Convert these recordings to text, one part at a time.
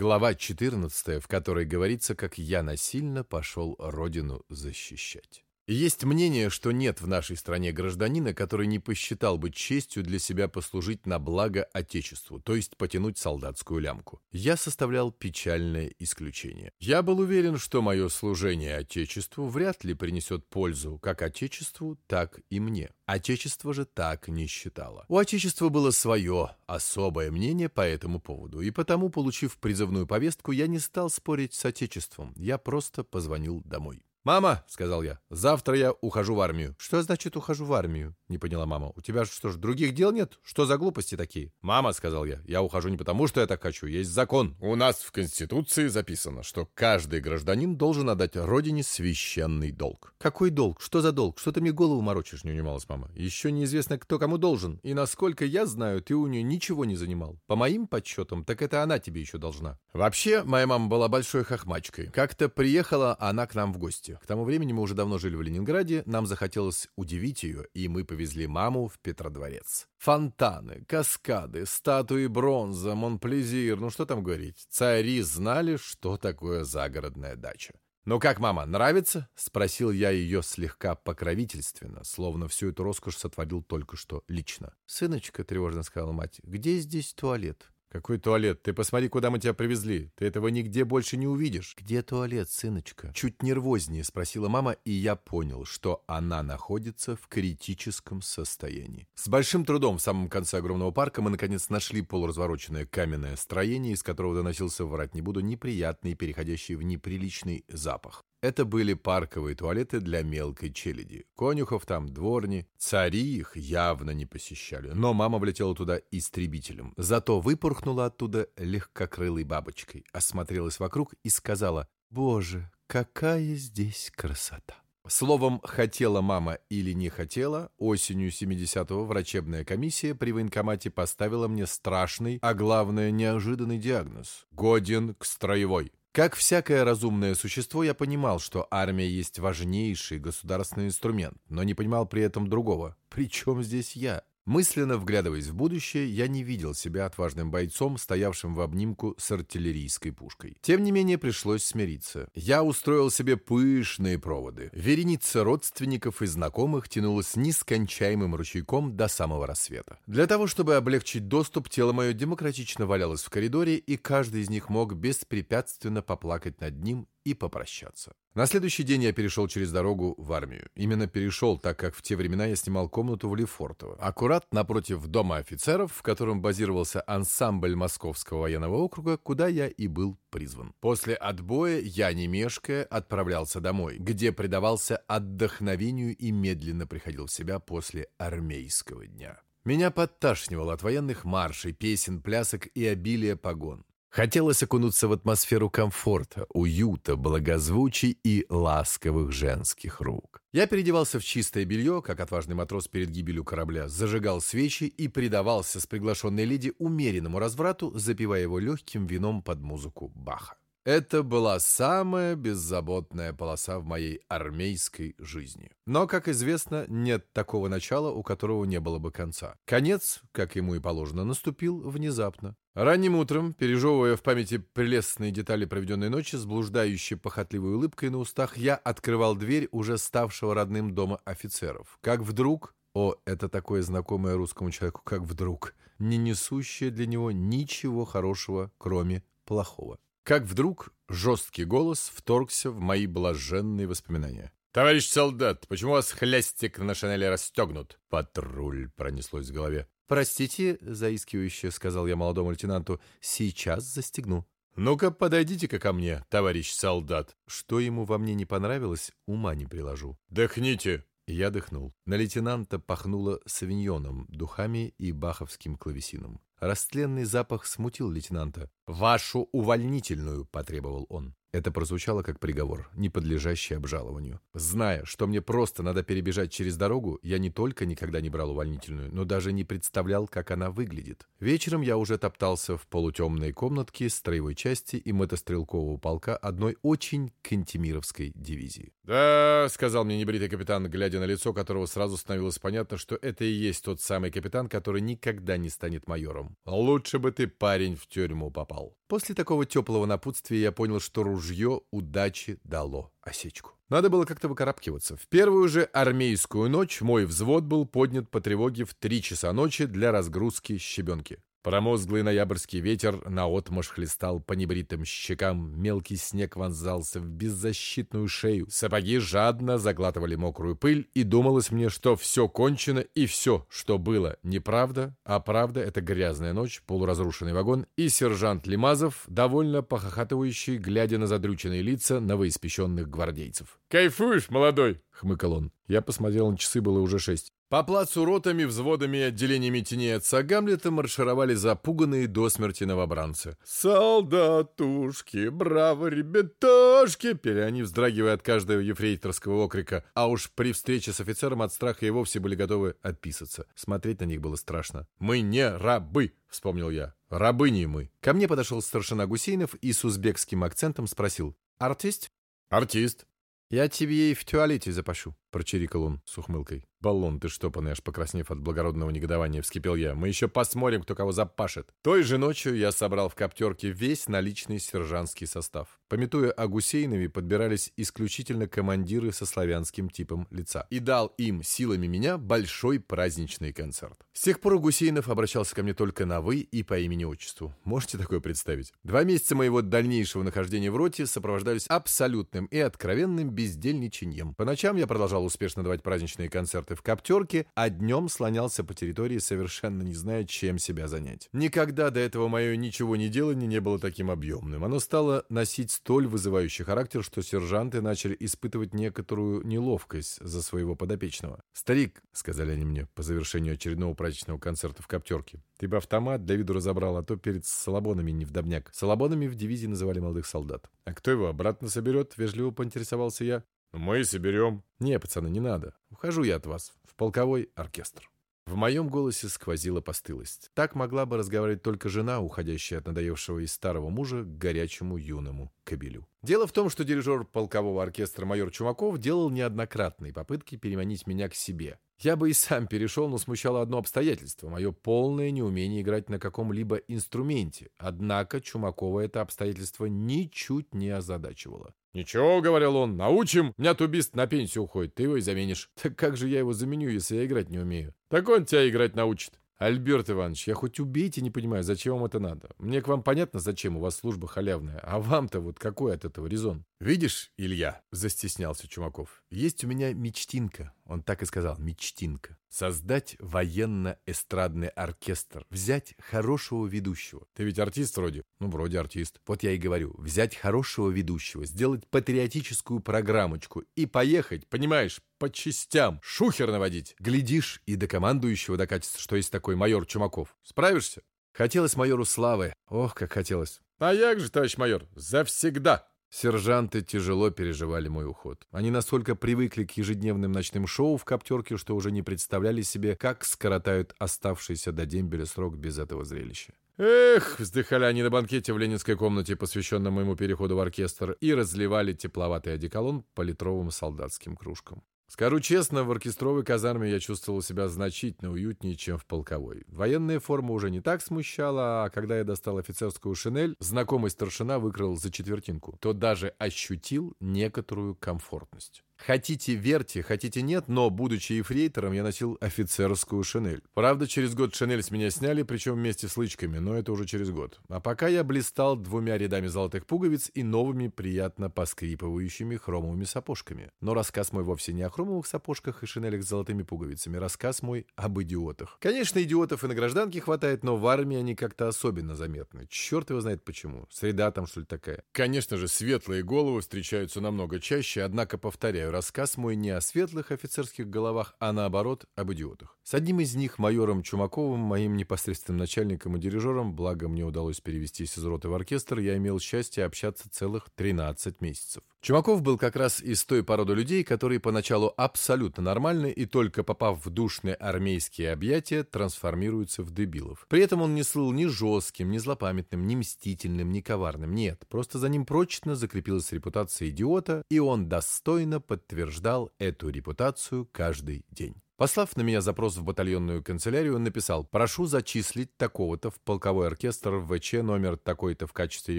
Глава 14, в которой говорится, как я насильно пошел родину защищать. Есть мнение, что нет в нашей стране гражданина, который не посчитал бы честью для себя послужить на благо Отечеству, то есть потянуть солдатскую лямку. Я составлял печальное исключение. Я был уверен, что мое служение Отечеству вряд ли принесет пользу как Отечеству, так и мне. Отечество же так не считало. У Отечества было свое, особое мнение по этому поводу, и потому, получив призывную повестку, я не стал спорить с Отечеством, я просто позвонил домой. «Мама», — сказал я, — «завтра я ухожу в армию». «Что значит ухожу в армию?» — не поняла мама. «У тебя что ж, других дел нет? Что за глупости такие?» «Мама», — сказал я, — «я ухожу не потому, что я так хочу. Есть закон. У нас в Конституции записано, что каждый гражданин должен отдать родине священный долг». «Какой долг? Что за долг? Что ты мне голову морочишь?» — не унималась мама. «Еще неизвестно, кто кому должен. И насколько я знаю, ты у нее ничего не занимал. По моим подсчетам, так это она тебе еще должна». Вообще, моя мама была большой хохмачкой. Как-то приехала она к нам в гости гости. К тому времени мы уже давно жили в Ленинграде, нам захотелось удивить ее, и мы повезли маму в Петродворец. Фонтаны, каскады, статуи бронза, Монплезир, ну что там говорить. Цари знали, что такое загородная дача. «Ну как, мама, нравится?» — спросил я ее слегка покровительственно, словно всю эту роскошь сотворил только что лично. «Сыночка», — тревожно сказала мать, — «где здесь туалет?» «Какой туалет? Ты посмотри, куда мы тебя привезли. Ты этого нигде больше не увидишь». «Где туалет, сыночка?» Чуть нервознее спросила мама, и я понял, что она находится в критическом состоянии. С большим трудом в самом конце огромного парка мы, наконец, нашли полуразвороченное каменное строение, из которого доносился, врать не буду, неприятный, переходящий в неприличный запах. Это были парковые туалеты для мелкой челяди. Конюхов там, дворни. Цари их явно не посещали. Но мама влетела туда истребителем. Зато выпорхнула оттуда легкокрылой бабочкой, осмотрелась вокруг и сказала «Боже, какая здесь красота!» Словом, хотела мама или не хотела, осенью 70-го врачебная комиссия при военкомате поставила мне страшный, а главное неожиданный диагноз – годен к строевой. Как всякое разумное существо, я понимал, что армия есть важнейший государственный инструмент, но не понимал при этом другого. Причем здесь я? Мысленно вглядываясь в будущее, я не видел себя отважным бойцом, стоявшим в обнимку с артиллерийской пушкой. Тем не менее, пришлось смириться. Я устроил себе пышные проводы. Вереница родственников и знакомых тянулась нескончаемым ручейком до самого рассвета. Для того, чтобы облегчить доступ, тело мое демократично валялось в коридоре, и каждый из них мог беспрепятственно поплакать над ним и попрощаться. На следующий день я перешел через дорогу в армию. Именно перешел, так как в те времена я снимал комнату в Лефортово. Аккурат напротив дома офицеров, в котором базировался ансамбль Московского военного округа, куда я и был призван. После отбоя я, не мешкая, отправлялся домой, где предавался отдохновению и медленно приходил в себя после армейского дня. Меня подташнивало от военных маршей, песен, плясок и обилия погон. Хотелось окунуться в атмосферу комфорта, уюта, благозвучий и ласковых женских рук. Я переодевался в чистое белье, как отважный матрос перед гибелью корабля, зажигал свечи и предавался с приглашенной леди умеренному разврату, запивая его легким вином под музыку Баха. Это была самая беззаботная полоса в моей армейской жизни. Но, как известно, нет такого начала, у которого не было бы конца. Конец, как ему и положено, наступил внезапно. Ранним утром, пережевывая в памяти прелестные детали проведенной ночи, с блуждающей похотливой улыбкой на устах, я открывал дверь уже ставшего родным дома офицеров. Как вдруг... О, это такое знакомое русскому человеку, как вдруг, не несущее для него ничего хорошего, кроме плохого. Как вдруг жесткий голос вторгся в мои блаженные воспоминания. «Товарищ солдат, почему у вас хлястик на шинели расстегнут?» «Патруль», — пронеслось в голове. «Простите», — заискивающе сказал я молодому лейтенанту, — «сейчас застегну». «Ну-ка, подойдите-ка ко мне, товарищ солдат». Что ему во мне не понравилось, ума не приложу. «Дыхните!» Я дыхнул. На лейтенанта пахнуло савиньоном, духами и баховским клавесином. Растленный запах смутил лейтенанта. «Вашу увольнительную!» — потребовал он. Это прозвучало как приговор, не подлежащий обжалованию. Зная, что мне просто надо перебежать через дорогу, я не только никогда не брал увольнительную, но даже не представлял, как она выглядит. Вечером я уже топтался в полутемной комнатке строевой части и мотострелкового полка одной очень кантемировской дивизии. «Да», — сказал мне небритый капитан, глядя на лицо которого сразу становилось понятно, что это и есть тот самый капитан, который никогда не станет майором. «Лучше бы ты, парень, в тюрьму попал». После такого теплого напутствия я понял, что ружье удачи дало осечку. Надо было как-то выкарабкиваться. В первую же армейскую ночь мой взвод был поднят по тревоге в три часа ночи для разгрузки щебенки. Промозглый ноябрьский ветер наотмашь хлестал по небритым щекам, мелкий снег вонзался в беззащитную шею, сапоги жадно заглатывали мокрую пыль, и думалось мне, что все кончено, и все, что было, неправда, а правда — это грязная ночь, полуразрушенный вагон, и сержант Лимазов, довольно похохатывающий, глядя на задрюченные лица новоиспеченных гвардейцев. «Кайфуешь, молодой?» — хмыкал он. Я посмотрел на часы, было уже шесть. По плацу ротами, взводами и отделениями теней отца Гамлета маршировали запуганные до смерти новобранцы. «Солдатушки, браво, ребятушки!» пели они, вздрагивая от каждого ефрейторского окрика. А уж при встрече с офицером от страха и вовсе были готовы отписаться. Смотреть на них было страшно. «Мы не рабы!» — вспомнил я. «Рабыни мы!» Ко мне подошел старшина Гусейнов и с узбекским акцентом спросил. «Артист?» «Артист». «Я тебе и в туалете запашу», — прочирикал он с ухмылкой. «Баллон, ты штопанный, аж покраснев от благородного негодования, вскипел я. Мы еще посмотрим, кто кого запашет». Той же ночью я собрал в коптерке весь наличный сержантский состав. Пометуя о Гусейнове, подбирались исключительно командиры со славянским типом лица. И дал им силами меня большой праздничный концерт. С тех пор Гусейнов обращался ко мне только на «вы» и по имени-отчеству. Можете такое представить? Два месяца моего дальнейшего нахождения в роте сопровождались абсолютным и откровенным бездельничаньем. По ночам я продолжал успешно давать праздничные концерты в коптерке, а днем слонялся по территории, совершенно не зная, чем себя занять. Никогда до этого мое ничего не делание не было таким объемным. Оно стало носить столь вызывающий характер, что сержанты начали испытывать некоторую неловкость за своего подопечного. «Старик», — сказали они мне по завершению очередного праздничного концерта в коптерке, «ты бы автомат для виду разобрал, а то перед салабонами не вдобняк». Салабонами в дивизии называли молодых солдат. «А кто его обратно соберет?» — вежливо поинтересовался я. «Мы соберем». «Не, пацаны, не надо. Ухожу я от вас. В полковой оркестр». В моем голосе сквозила постылость. Так могла бы разговаривать только жена, уходящая от надоевшего из старого мужа к горячему юному кобелю. Дело в том, что дирижер полкового оркестра майор Чумаков делал неоднократные попытки переманить меня к себе. Я бы и сам перешел, но смущало одно обстоятельство — мое полное неумение играть на каком-либо инструменте. Однако Чумакова это обстоятельство ничуть не озадачивало. «Ничего», — говорил он, — «научим. Меня тубист на пенсию уходит, ты его и заменишь». «Так как же я его заменю, если я играть не умею?» «Так он тебя играть научит». «Альберт Иванович, я хоть убейте, не понимаю, зачем вам это надо. Мне к вам понятно, зачем у вас служба халявная, а вам-то вот какой от этого резон?» «Видишь, Илья», — застеснялся Чумаков, — «есть у меня мечтинка». Он так и сказал, мечтинка. Создать военно-эстрадный оркестр. Взять хорошего ведущего. Ты ведь артист вроде? Ну, вроде артист. Вот я и говорю, взять хорошего ведущего, сделать патриотическую программочку и поехать, понимаешь, по частям, шухер наводить. Глядишь, и до командующего докатится, что есть такой майор Чумаков. Справишься? Хотелось майору славы. Ох, как хотелось. А як же, товарищ майор, завсегда. Сержанты тяжело переживали мой уход. Они настолько привыкли к ежедневным ночным шоу в коптерке, что уже не представляли себе, как скоротают оставшийся до дембеля срок без этого зрелища. Эх, вздыхали они на банкете в ленинской комнате, посвященном моему переходу в оркестр, и разливали тепловатый одеколон по литровым солдатским кружкам. Скажу честно, в оркестровой казарме я чувствовал себя значительно уютнее, чем в полковой. Военная форма уже не так смущала, а когда я достал офицерскую шинель, знакомый старшина выкрал за четвертинку, то даже ощутил некоторую комфортность. Хотите верьте, хотите нет, но, будучи эфрейтором, я носил офицерскую шинель. Правда, через год шинель с меня сняли, причем вместе с лычками, но это уже через год. А пока я блистал двумя рядами золотых пуговиц и новыми приятно поскрипывающими хромовыми сапожками. Но рассказ мой вовсе не о хромовых сапожках и шинелях с золотыми пуговицами. Рассказ мой об идиотах. Конечно, идиотов и на гражданке хватает, но в армии они как-то особенно заметны. Черт его знает почему. Среда там, что ли, такая. Конечно же, светлые головы встречаются намного чаще, однако, повторяю, рассказ мой не о светлых офицерских головах, а наоборот, об идиотах. С одним из них, майором Чумаковым, моим непосредственным начальником и дирижером, благо мне удалось перевестись из роты в оркестр, я имел счастье общаться целых 13 месяцев. Чумаков был как раз из той породы людей, которые поначалу абсолютно нормальны и только попав в душные армейские объятия, трансформируются в дебилов. При этом он не слыл ни жестким, ни злопамятным, ни мстительным, ни коварным. Нет, просто за ним прочно закрепилась репутация идиота, и он достойно подтверждал эту репутацию каждый день. Послав на меня запрос в батальонную канцелярию, написал «Прошу зачислить такого-то в полковой оркестр ВЧ номер такой-то в качестве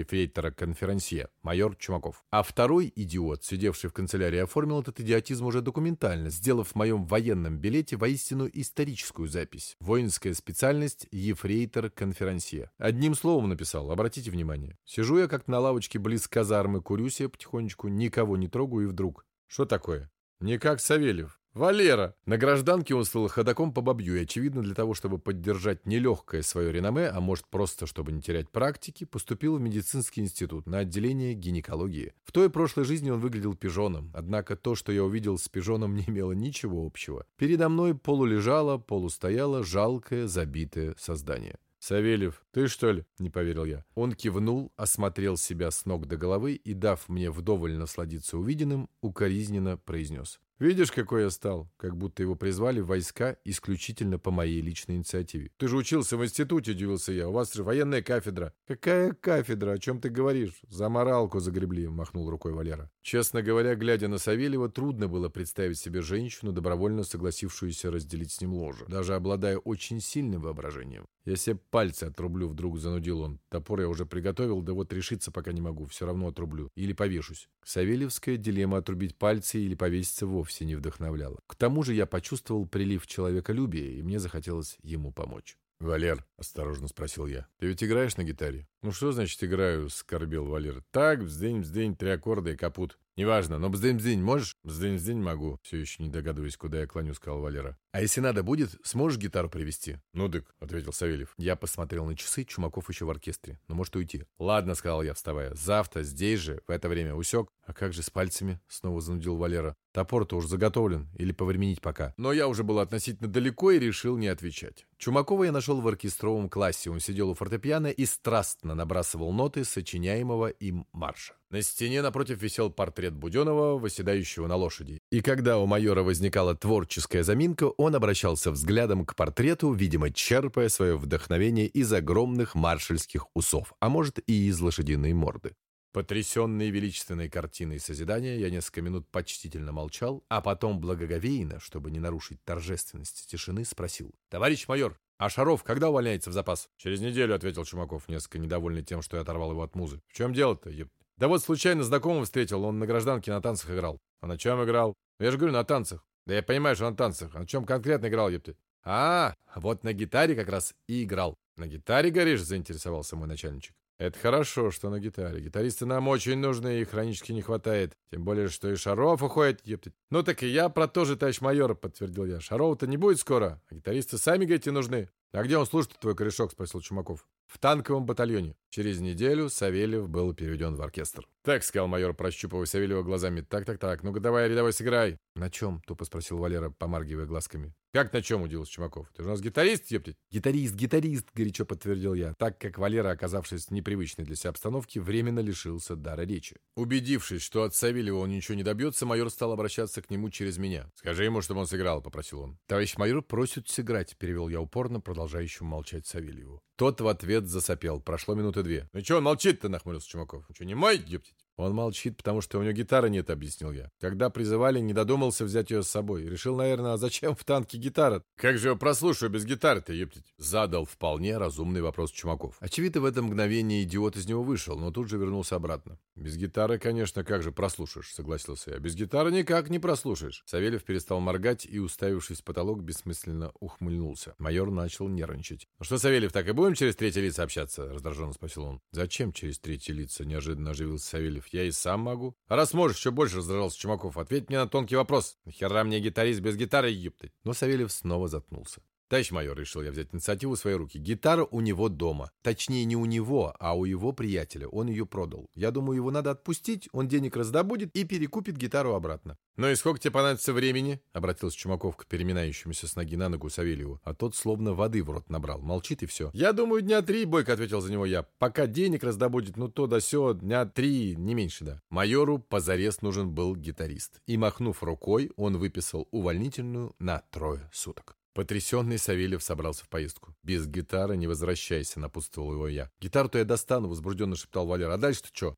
ефрейтора-конферансье, майор Чумаков». А второй идиот, сидевший в канцелярии, оформил этот идиотизм уже документально, сделав в моем военном билете воистину историческую запись. Воинская специальность ефрейтор-конферансье. Одним словом написал, обратите внимание. Сижу я как на лавочке близ казармы, курю себе потихонечку, никого не трогаю и вдруг... Что такое? Не как Савельев. Валера! На гражданке он стал ходаком по бабью, и, очевидно, для того, чтобы поддержать нелегкое свое реноме, а может просто, чтобы не терять практики, поступил в медицинский институт на отделение гинекологии. В той прошлой жизни он выглядел пижоном, однако то, что я увидел с пижоном, не имело ничего общего. Передо мной полулежало, полустояло жалкое, забитое создание. «Савельев, ты что ли?» — не поверил я. Он кивнул, осмотрел себя с ног до головы и, дав мне вдоволь насладиться увиденным, укоризненно произнес. Видишь, какой я стал? Как будто его призвали в войска исключительно по моей личной инициативе. Ты же учился в институте, удивился я. У вас же военная кафедра. Какая кафедра? О чем ты говоришь? За моралку загребли, махнул рукой Валера. Честно говоря, глядя на Савельева, трудно было представить себе женщину, добровольно согласившуюся разделить с ним ложе, даже обладая очень сильным воображением. Я себе пальцы отрублю, вдруг занудил он. Топор я уже приготовил, да вот решиться пока не могу, все равно отрублю. Или повешусь. Савельевская дилемма отрубить пальцы или повеситься вовсе не вдохновляла. К тому же я почувствовал прилив человеколюбия, и мне захотелось ему помочь. «Валер», — осторожно спросил я, — «ты ведь играешь на гитаре?» «Ну что значит играю?» — скорбел Валер. «Так, вздень-вздень, три аккорда и капут». «Неважно, но бздынь-бздынь можешь?» «Бздынь-бздынь могу», — все еще не догадываясь, куда я клоню, сказал Валера. «А если надо будет, сможешь гитару привезти?» «Ну, дык», — ответил Савельев. Я посмотрел на часы, Чумаков еще в оркестре. Но может уйти. «Ладно», — сказал я, вставая. «Завтра, здесь же, в это время усек». «А как же с пальцами?» — снова занудил Валера. «Топор-то уж заготовлен. Или повременить пока». Но я уже был относительно далеко и решил не отвечать. Чумакова я нашел в оркестровом классе. Он сидел у фортепиано и страстно набрасывал ноты сочиняемого им марша. На стене напротив висел портрет Буденова, восседающего на лошади. И когда у майора возникала творческая заминка, он обращался взглядом к портрету, видимо, черпая свое вдохновение из огромных маршальских усов, а может и из лошадиной морды. Потрясенный величественной картиной созидания, я несколько минут почтительно молчал, а потом благоговейно, чтобы не нарушить торжественность тишины, спросил. «Товарищ майор, а Шаров когда увольняется в запас?» «Через неделю», — ответил Чумаков, несколько недовольный тем, что я оторвал его от музы. «В чем дело-то, еб...» Да вот случайно знакомого встретил, он на гражданке на танцах играл. А на чем играл? Я же говорю, на танцах. Да я понимаю, что на танцах. А на чем конкретно играл, епты? А, вот на гитаре как раз и играл. На гитаре, говоришь, заинтересовался мой начальничек. Это хорошо, что на гитаре. Гитаристы нам очень нужны, и хронически не хватает. Тем более, что и Шаров уходит, ептать. Ну так и я про то же, товарищ майор, подтвердил я. Шарова-то не будет скоро, а гитаристы сами, говорите, нужны. А где он служит, твой корешок, спросил Чумаков. В танковом батальоне. Через неделю Савельев был переведен в оркестр. «Так», — сказал майор, прощупывая Савельева глазами. «Так-так-так, ну-ка давай, рядовой, сыграй». «На чем?» — тупо спросил Валера, помаргивая глазками. «Как на чем?» — удивился Чумаков. «Ты же у нас гитарист, ептить?» «Гитарист, гитарист!» — горячо подтвердил я, так как Валера, оказавшись в непривычной для себя обстановке, временно лишился дара речи. Убедившись, что от Савельева он ничего не добьется, майор стал обращаться к нему через меня. «Скажи ему, чтобы он сыграл», — попросил он. «Товарищ майор просит сыграть», — перевел я упорно, продолжающему молчать Савельеву. Тот в ответ засопел. Прошло минуты две. «Ну он молчит-то?» — нахмурился Чумаков. «Ну что, не мой, ептить?» «Он молчит, потому что у него гитары нет», — объяснил я. «Когда призывали, не додумался взять ее с собой. Решил, наверное, а зачем в танке гитара? Как же я прослушаю без гитары-то, ептить?» Задал вполне разумный вопрос Чумаков. Очевидно, в это мгновение идиот из него вышел, но тут же вернулся обратно. «Без гитары, конечно, как же прослушаешь?» — согласился я. «Без гитары никак не прослушаешь». Савельев перестал моргать и, уставившись в потолок, бессмысленно ухмыльнулся. Майор начал нервничать. «Ну что, Савельев, так и будем через третье лица общаться?» — раздраженно спросил он. «Зачем через третье лица?» — неожиданно оживился Савельев. «Я и сам могу». «А раз можешь, еще больше раздражался Чумаков. Ответь мне на тонкий вопрос. Нахера мне гитарист без гитары, ептать?» Но Савельев снова заткнулся. «Товарищ майор, решил я взять инициативу в свои руки. Гитара у него дома. Точнее, не у него, а у его приятеля. Он ее продал. Я думаю, его надо отпустить, он денег раздобудет и перекупит гитару обратно». «Ну и сколько тебе понадобится времени?» — обратился Чумаков к переминающемуся с ноги на ногу Савельеву. А тот словно воды в рот набрал. Молчит и все. «Я думаю, дня три», — бойко ответил за него я. «Пока денег раздобудет, ну то да сё, дня три, не меньше, да». Майору позарез нужен был гитарист. И, махнув рукой, он выписал увольнительную на трое суток. Потрясенный Савельев собрался в поездку. «Без гитары не возвращайся», — напутствовал его я. «Гитару-то я достану», — возбужденно шептал Валера. «А дальше-то что?»